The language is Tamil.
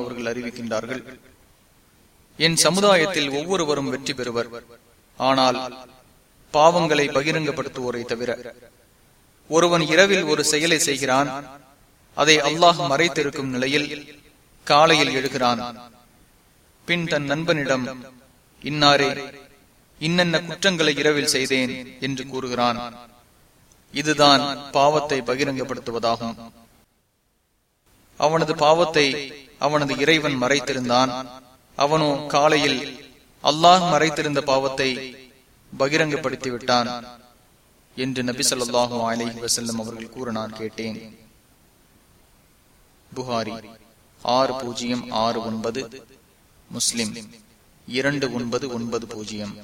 அவர்கள் அறிவிக்கின்றார்கள் என் சமுதாயத்தில் ஒவ்வொருவரும் வெற்றி பெறுவர். ஆனால் பாவங்களை பகிரங்கப்படுத்துவோரை தவிர ஒருவன் இரவில் ஒரு செயலை செய்கிறான் அதை அல்லாஹ் மறைத்திருக்கும் நிலையில் காலையில் எழுகிறான். பின் தன் நண்பனிடம் இன்னாரே இன்னென்ன குற்றங்களை இரவில் செய்தேன் என்று கூறுகிறான். இதுதான் பாவத்தை பகிரங்கப்படுத்துவதாகும். அவனது பாவத்தை அவனது இறைவன் மறைத்திருந்தான். அவனோ காலையில் அல்லாஹ் மறைத்திருந்த பாவத்தை பகிரங்கப்படுத்தி விட்டான் என்று நபி சொல்லாஹு அலஹி வசல்லம் அவர்கள் கூற நான் கேட்டேன். புகாரி ஆறு பூஜ்ஜியம் ஆறு ஒன்பது முஸ்லிம் இரண்டு ஒன்பது ஒன்பது பூஜ்ஜியம்.